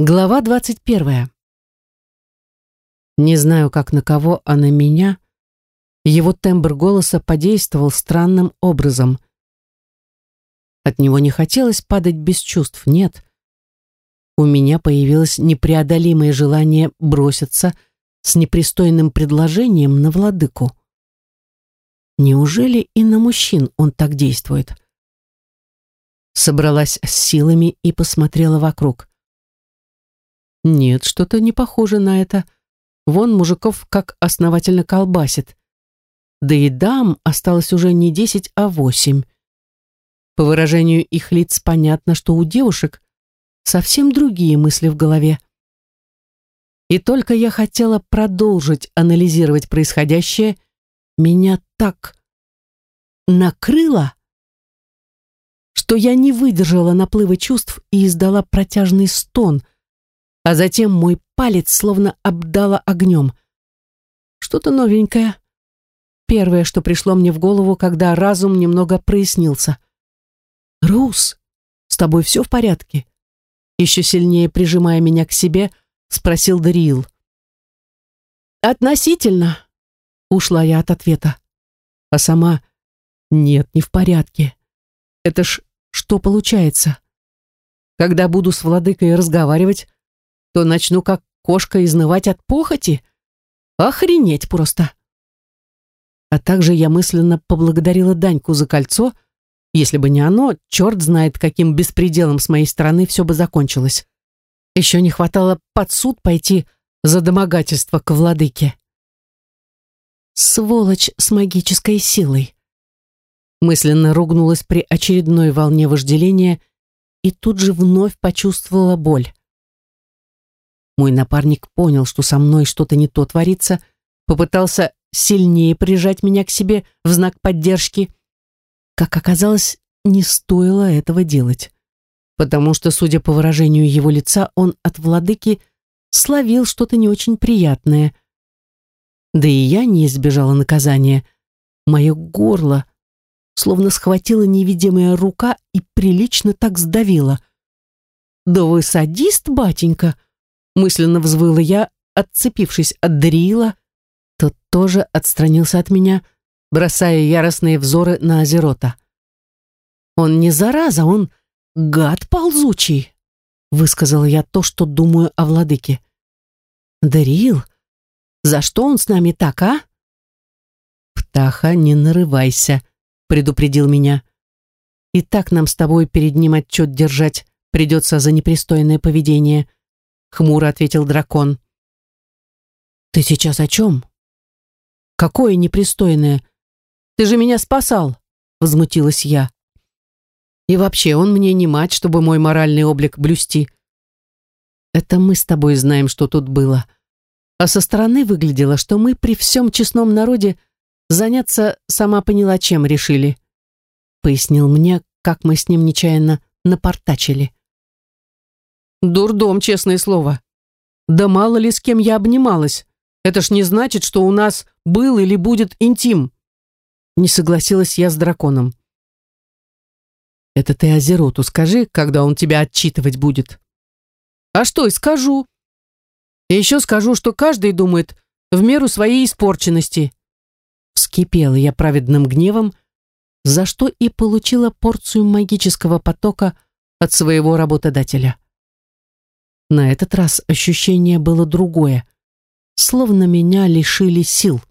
Глава двадцать первая. Не знаю, как на кого, а на меня его тембр голоса подействовал странным образом. От него не хотелось падать без чувств, нет. У меня появилось непреодолимое желание броситься с непристойным предложением на владыку. Неужели и на мужчин он так действует? Собралась с силами и посмотрела вокруг. Нет, что-то не похоже на это. Вон мужиков как основательно колбасит. Да и дам осталось уже не десять, а восемь. По выражению их лиц понятно, что у девушек совсем другие мысли в голове. И только я хотела продолжить анализировать происходящее, меня так накрыло, что я не выдержала наплыва чувств и издала протяжный стон, а затем мой палец словно обдала огнем. Что-то новенькое. Первое, что пришло мне в голову, когда разум немного прояснился. «Рус, с тобой все в порядке?» Еще сильнее прижимая меня к себе, спросил Дариил. «Относительно», — ушла я от ответа. А сама «Нет, не в порядке. Это ж что получается? Когда буду с владыкой разговаривать, то начну как кошка изнывать от похоти? Охренеть просто!» А также я мысленно поблагодарила Даньку за кольцо. Если бы не оно, черт знает, каким беспределом с моей стороны все бы закончилось. Еще не хватало под суд пойти за домогательство к владыке. Сволочь с магической силой. Мысленно ругнулась при очередной волне вожделения и тут же вновь почувствовала боль. Мой напарник понял, что со мной что-то не то творится, попытался сильнее прижать меня к себе в знак поддержки. Как оказалось, не стоило этого делать, потому что, судя по выражению его лица, он от владыки словил что-то не очень приятное. Да и я не избежала наказания. Мое горло словно схватила невидимая рука и прилично так сдавила. «Да вы садист, батенька!» Мысленно взвыла я, отцепившись от Дариила, тот тоже отстранился от меня, бросая яростные взоры на Азерота. «Он не зараза, он гад ползучий», — высказала я то, что думаю о владыке. «Дарил, за что он с нами так, а?» «Птаха, не нарывайся», — предупредил меня. «И так нам с тобой перед ним отчет держать придется за непристойное поведение», — хмуро ответил дракон. «Ты сейчас о чем?» «Какое непристойное? Ты же меня спасал!» — возмутилась я. «И вообще, он мне не мать, чтобы мой моральный облик блюсти. Это мы с тобой знаем, что тут было. А со стороны выглядело, что мы при всем честном народе заняться сама поняла, чем решили», — пояснил мне, как мы с ним нечаянно напортачили. «Дурдом, честное слово. Да мало ли с кем я обнималась. Это ж не значит, что у нас был или будет интим. Не согласилась я с драконом. Это ты Азероту скажи, когда он тебя отчитывать будет. А что и скажу. И еще скажу, что каждый думает в меру своей испорченности. Вскипела я праведным гневом, за что и получила порцию магического потока от своего работодателя. На этот раз ощущение было другое — словно меня лишили сил.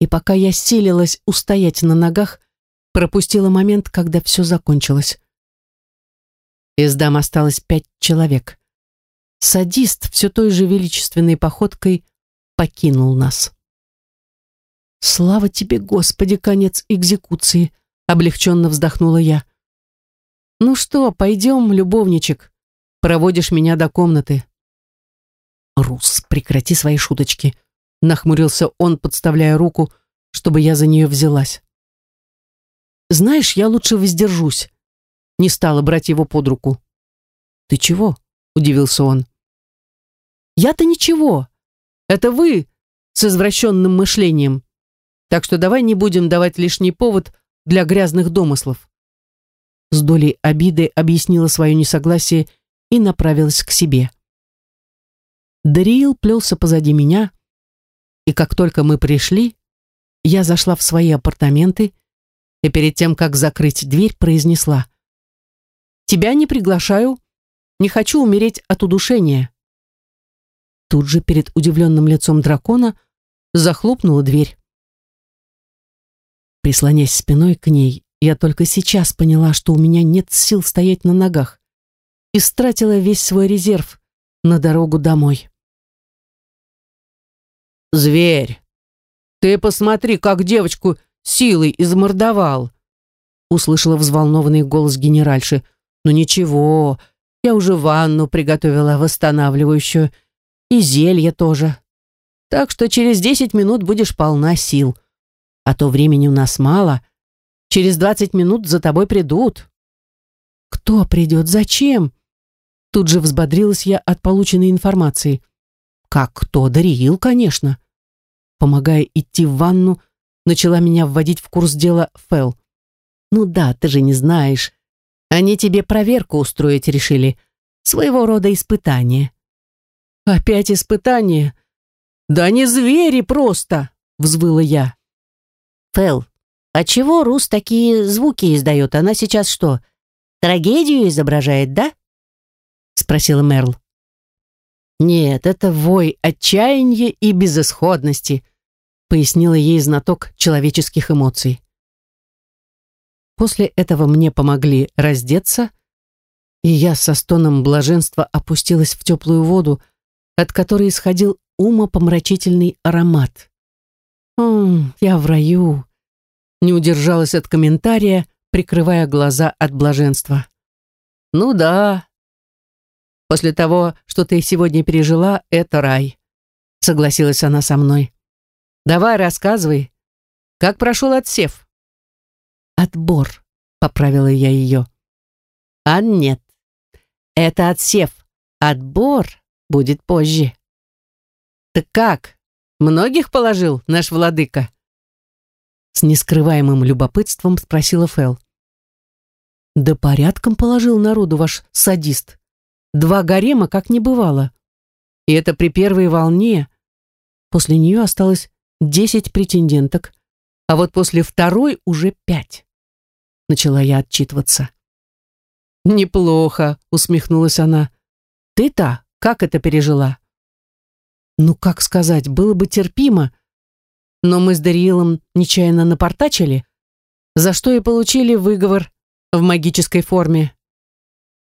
И пока я силилась устоять на ногах, пропустила момент, когда все закончилось. Из дам осталось пять человек. Садист все той же величественной походкой покинул нас. «Слава тебе, Господи, конец экзекуции!» — облегченно вздохнула я. «Ну что, пойдем, любовничек, проводишь меня до комнаты». «Рус, прекрати свои шуточки», — нахмурился он, подставляя руку, чтобы я за нее взялась. «Знаешь, я лучше воздержусь», — не стала брать его под руку. «Ты чего?» — удивился он. «Я-то ничего. Это вы с извращенным мышлением. Так что давай не будем давать лишний повод для грязных домыслов». С долей обиды объяснила свое несогласие и направилась к себе. Дариил плелся позади меня, и как только мы пришли, я зашла в свои апартаменты и перед тем, как закрыть дверь, произнесла «Тебя не приглашаю, не хочу умереть от удушения». Тут же перед удивленным лицом дракона захлопнула дверь. Прислонясь спиной к ней, я только сейчас поняла, что у меня нет сил стоять на ногах. Истратила весь свой резерв на дорогу домой. «Зверь! Ты посмотри, как девочку силой измордовал!» Услышала взволнованный голос генеральши. «Ну ничего, я уже ванну приготовила восстанавливающую, и зелье тоже. Так что через десять минут будешь полна сил. А то времени у нас мало. Через двадцать минут за тобой придут». «Кто придет? Зачем?» Тут же взбодрилась я от полученной информации. «Как кто? Дариил, конечно». Помогая идти в ванну, начала меня вводить в курс дела Фэл. «Ну да, ты же не знаешь. Они тебе проверку устроить решили. Своего рода испытание». «Опять испытание? Да они звери просто!» — взвыла я. «Фэл, а чего Рус такие звуки издает? Она сейчас что, трагедию изображает, да?» — спросила Мерл. «Нет, это вой отчаяния и безысходности», пояснила ей знаток человеческих эмоций. После этого мне помогли раздеться, и я со стоном блаженства опустилась в теплую воду, от которой исходил умопомрачительный аромат. «Ммм, я в раю!» Не удержалась от комментария, прикрывая глаза от блаженства. «Ну да, После того, что ты сегодня пережила, это рай. Согласилась она со мной. Давай, рассказывай. Как прошел отсев? Отбор, поправила я ее. А нет, это отсев. Отбор будет позже. Так как? Многих положил наш владыка? С нескрываемым любопытством спросила Фэл. Да порядком положил народу ваш садист, Два гарема как не бывало. И это при первой волне. После нее осталось десять претенденток, а вот после второй уже пять. Начала я отчитываться. «Неплохо», — усмехнулась она. «Ты-то как это пережила?» «Ну, как сказать, было бы терпимо, но мы с Дариилом нечаянно напортачили, за что и получили выговор в магической форме.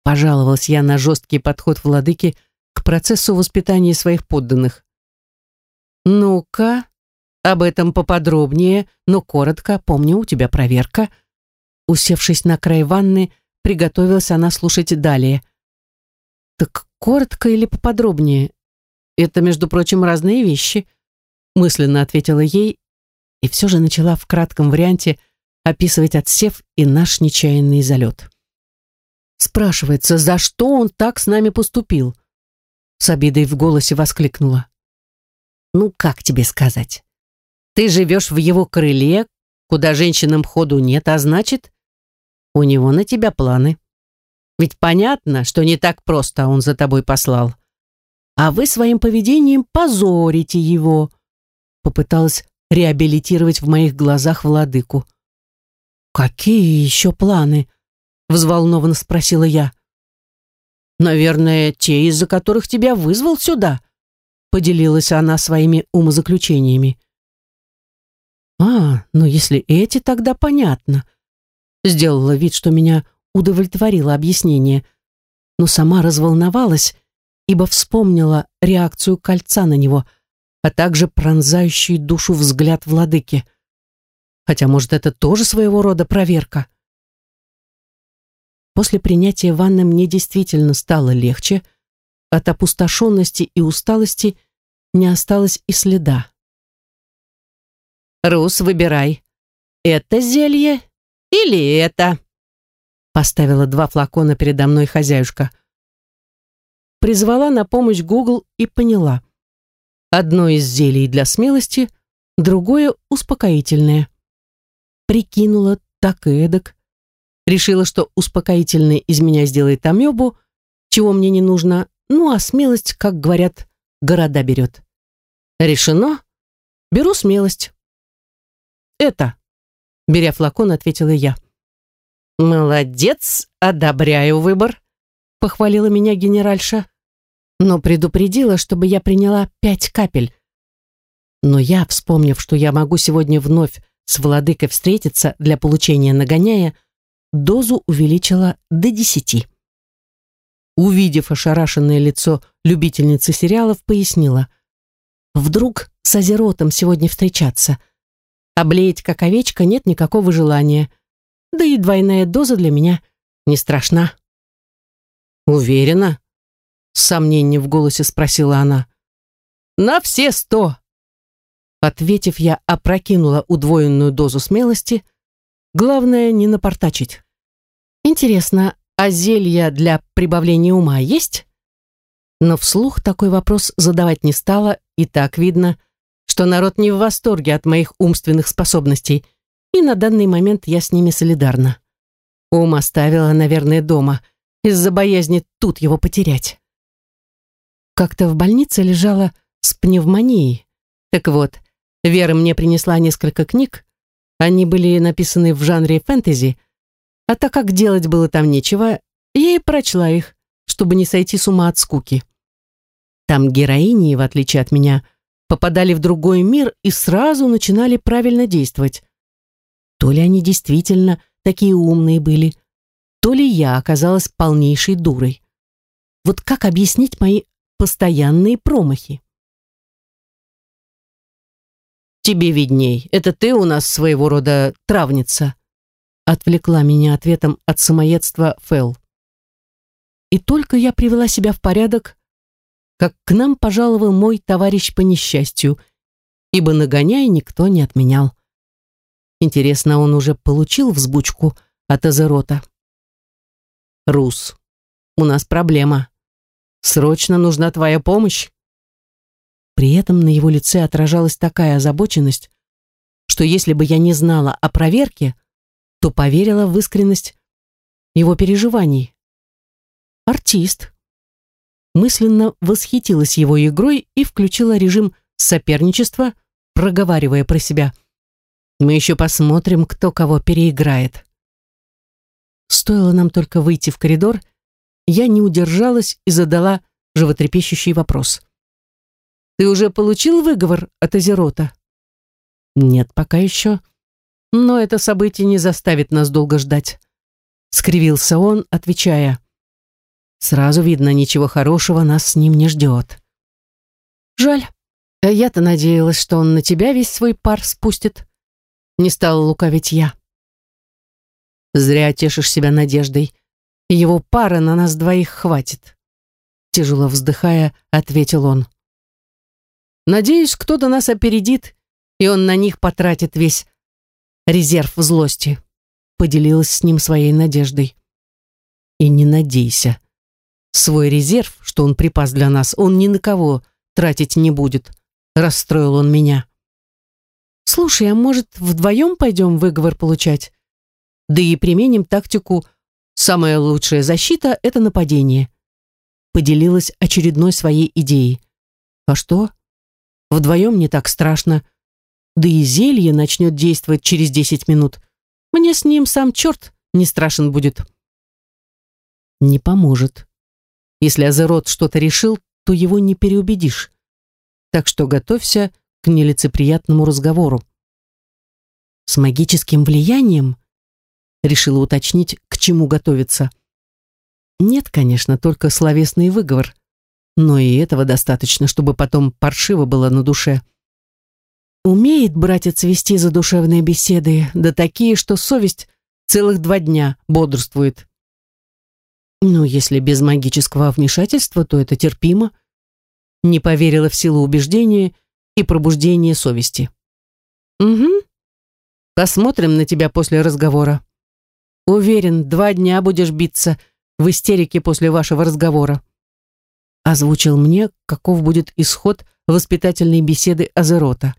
Пожаловалась я на жесткий подход владыки к процессу воспитания своих подданных. «Ну-ка, об этом поподробнее, но коротко, помню, у тебя проверка». Усевшись на край ванны, приготовилась она слушать далее. «Так коротко или поподробнее? Это, между прочим, разные вещи», мысленно ответила ей и все же начала в кратком варианте описывать отсев и наш нечаянный залет. Спрашивается, за что он так с нами поступил? С обидой в голосе воскликнула. Ну, как тебе сказать? Ты живешь в его крыле, куда женщинам ходу нет, а значит, у него на тебя планы. Ведь понятно, что не так просто он за тобой послал. А вы своим поведением позорите его. Попыталась реабилитировать в моих глазах владыку. Какие еще планы? Взволнованно спросила я. Наверное, те, из-за которых тебя вызвал сюда, поделилась она своими умозаключениями. А, ну если эти, тогда понятно. Сделала вид, что меня удовлетворило объяснение, но сама разволновалась, ибо вспомнила реакцию кольца на него, а также пронзающий душу взгляд владыки. Хотя, может, это тоже своего рода проверка. После принятия ванны мне действительно стало легче. От опустошенности и усталости не осталось и следа. «Рус, выбирай, это зелье или это?» Поставила два флакона передо мной хозяюшка. Призвала на помощь Google и поняла. Одно из зелий для смелости, другое успокоительное. Прикинула так и эдак, решила, что успокоительный из меня сделает амебу, чего мне не нужно, ну а смелость, как говорят, города берет. Решено? Беру смелость. Это, беря флакон, ответила я. Молодец, одобряю выбор, похвалила меня генеральша, но предупредила, чтобы я приняла пять капель. Но я, вспомнив, что я могу сегодня вновь с владыкой встретиться для получения нагоняя, дозу увеличила до десяти. Увидев ошарашенное лицо любительницы сериалов, пояснила. Вдруг с Азеротом сегодня встречаться. Облеять как овечка нет никакого желания. Да и двойная доза для меня не страшна. «Уверена?» С сомнением в голосе спросила она. «На все сто!» Ответив, я опрокинула удвоенную дозу смелости. Главное, не напортачить. Интересно, а зелья для прибавления ума есть? Но вслух такой вопрос задавать не стала, и так видно, что народ не в восторге от моих умственных способностей, и на данный момент я с ними солидарна. Ум оставила, наверное, дома, из-за боязни тут его потерять. Как-то в больнице лежала с пневмонией. Так вот, Вера мне принесла несколько книг. Они были написаны в жанре фэнтези, а так как делать было там нечего, я и прочла их, чтобы не сойти с ума от скуки. Там героини, в отличие от меня, попадали в другой мир и сразу начинали правильно действовать. То ли они действительно такие умные были, то ли я оказалась полнейшей дурой. Вот как объяснить мои постоянные промахи? «Тебе видней. Это ты у нас своего рода травница», отвлекла меня ответом от самоедства Фэл. И только я привела себя в порядок, как к нам пожаловал мой товарищ по несчастью, ибо нагоняя никто не отменял. Интересно, он уже получил взбучку от Азерота? «Рус, у нас проблема. Срочно нужна твоя помощь». При этом на его лице отражалась такая озабоченность, что если бы я не знала о проверке, то поверила в искренность его переживаний. Артист. Мысленно восхитилась его игрой и включила режим соперничества, проговаривая про себя. Мы еще посмотрим, кто кого переиграет. Стоило нам только выйти в коридор, я не удержалась и задала животрепещущий вопрос. Ты уже получил выговор от Азерота? Нет, пока еще. Но это событие не заставит нас долго ждать. Скривился он, отвечая. Сразу видно, ничего хорошего нас с ним не ждет. Жаль. Я-то надеялась, что он на тебя весь свой пар спустит. Не стала лукавить я. Зря тешишь себя надеждой. Его пара на нас двоих хватит. Тяжело вздыхая, ответил он. Надеюсь, кто-то нас опередит, и он на них потратит весь резерв злости. Поделилась с ним своей надеждой. И не надейся. Свой резерв, что он припас для нас, он ни на кого тратить не будет. Расстроил он меня. Слушай, а может, вдвоем пойдем выговор получать? Да и применим тактику «самая лучшая защита — это нападение». Поделилась очередной своей идеей. А что? Вдвоем не так страшно. Да и зелье начнет действовать через десять минут. Мне с ним сам черт не страшен будет. Не поможет. Если Азерот что-то решил, то его не переубедишь. Так что готовься к нелицеприятному разговору. С магическим влиянием? Решила уточнить, к чему готовиться. Нет, конечно, только словесный выговор но и этого достаточно, чтобы потом паршиво было на душе. Умеет братец вести задушевные беседы, да такие, что совесть целых два дня бодрствует. Ну, если без магического вмешательства, то это терпимо. Не поверила в силу убеждения и пробуждения совести. Угу. Посмотрим на тебя после разговора. Уверен, два дня будешь биться в истерике после вашего разговора озвучил мне, каков будет исход воспитательной беседы Азерота.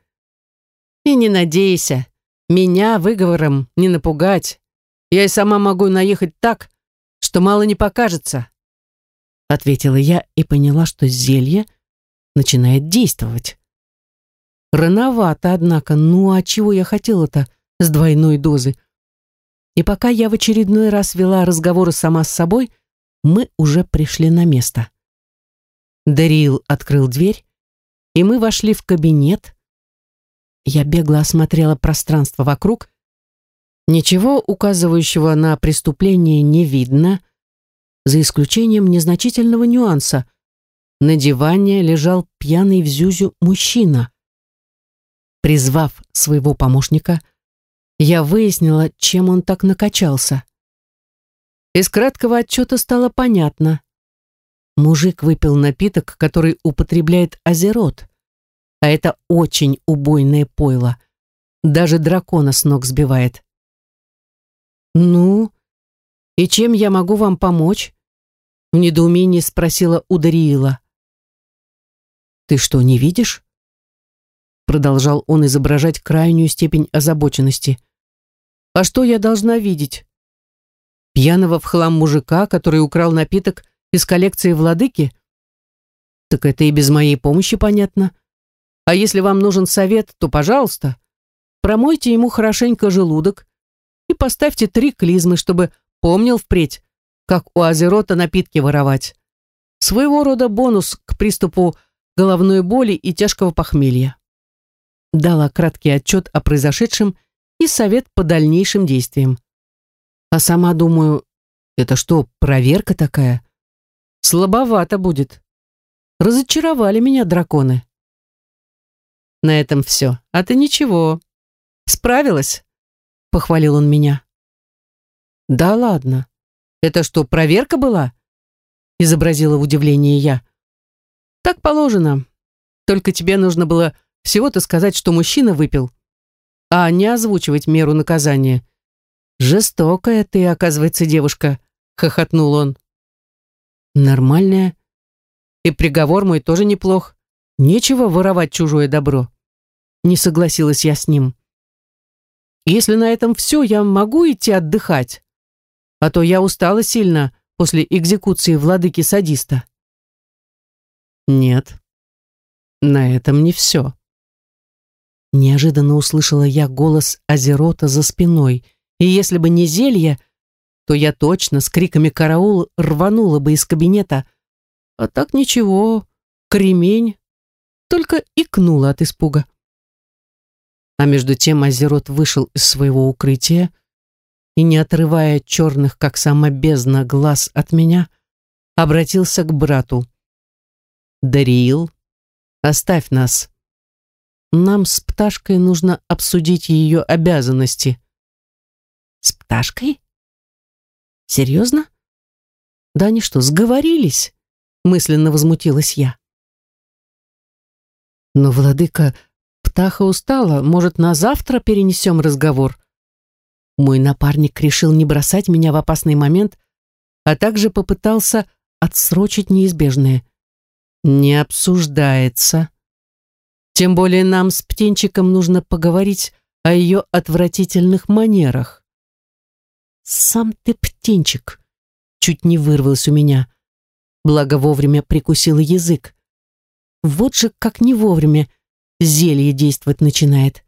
И не надейся, меня выговором не напугать. Я и сама могу наехать так, что мало не покажется. ответила я и поняла, что зелье начинает действовать. Рановато, однако, ну а чего я хотела-то с двойной дозы? И пока я в очередной раз вела разговоры сама с собой, мы уже пришли на место. Дарил открыл дверь, и мы вошли в кабинет. Я бегло осмотрела пространство вокруг. Ничего указывающего на преступление не видно, за исключением незначительного нюанса. На диване лежал пьяный в зюзю мужчина. Призвав своего помощника, я выяснила, чем он так накачался. Из краткого отчета стало понятно. Мужик выпил напиток, который употребляет азерот, а это очень убойное пойло. Даже дракона с ног сбивает. «Ну, и чем я могу вам помочь?» В недоумении спросила Удариила. «Ты что, не видишь?» Продолжал он изображать крайнюю степень озабоченности. «А что я должна видеть? Пьяного в хлам мужика, который украл напиток из коллекции владыки? Так это и без моей помощи понятно. А если вам нужен совет, то, пожалуйста, промойте ему хорошенько желудок и поставьте три клизмы, чтобы помнил впредь, как у Азерота напитки воровать. Своего рода бонус к приступу головной боли и тяжкого похмелья. Дала краткий отчет о произошедшем и совет по дальнейшим действиям. А сама думаю, это что, проверка такая? Слабовато будет. Разочаровали меня драконы. На этом все. А ты ничего. Справилась? Похвалил он меня. Да ладно. Это что, проверка была? Изобразила в удивлении я. Так положено. Только тебе нужно было всего-то сказать, что мужчина выпил, а не озвучивать меру наказания. Жестокая ты, оказывается, девушка, хохотнул он. Нормальная. И приговор мой тоже неплох. Нечего воровать чужое добро. Не согласилась я с ним. Если на этом все, я могу идти отдыхать а то я устала сильно после экзекуции владыки-садиста. Нет, на этом не все. Неожиданно услышала я голос Азерота за спиной, и если бы не зелье, то я точно с криками «караул» рванула бы из кабинета. А так ничего, кремень, только икнула от испуга. А между тем Азерот вышел из своего укрытия, и, не отрывая черных, как сама бездна, глаз от меня, обратился к брату. «Дариил, оставь нас. Нам с пташкой нужно обсудить ее обязанности». «С пташкой? Серьезно? Да они что, сговорились?» мысленно возмутилась я. «Но, владыка, птаха устала, может, на завтра перенесем разговор?» Мой напарник решил не бросать меня в опасный момент, а также попытался отсрочить неизбежное. Не обсуждается. Тем более нам с птенчиком нужно поговорить о ее отвратительных манерах. «Сам ты птенчик!» Чуть не вырвалось у меня. Благо вовремя прикусила язык. Вот же как не вовремя зелье действовать начинает.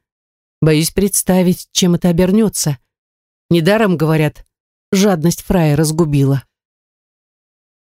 Боюсь представить, чем это обернется. Недаром, говорят, жадность фрая разгубила.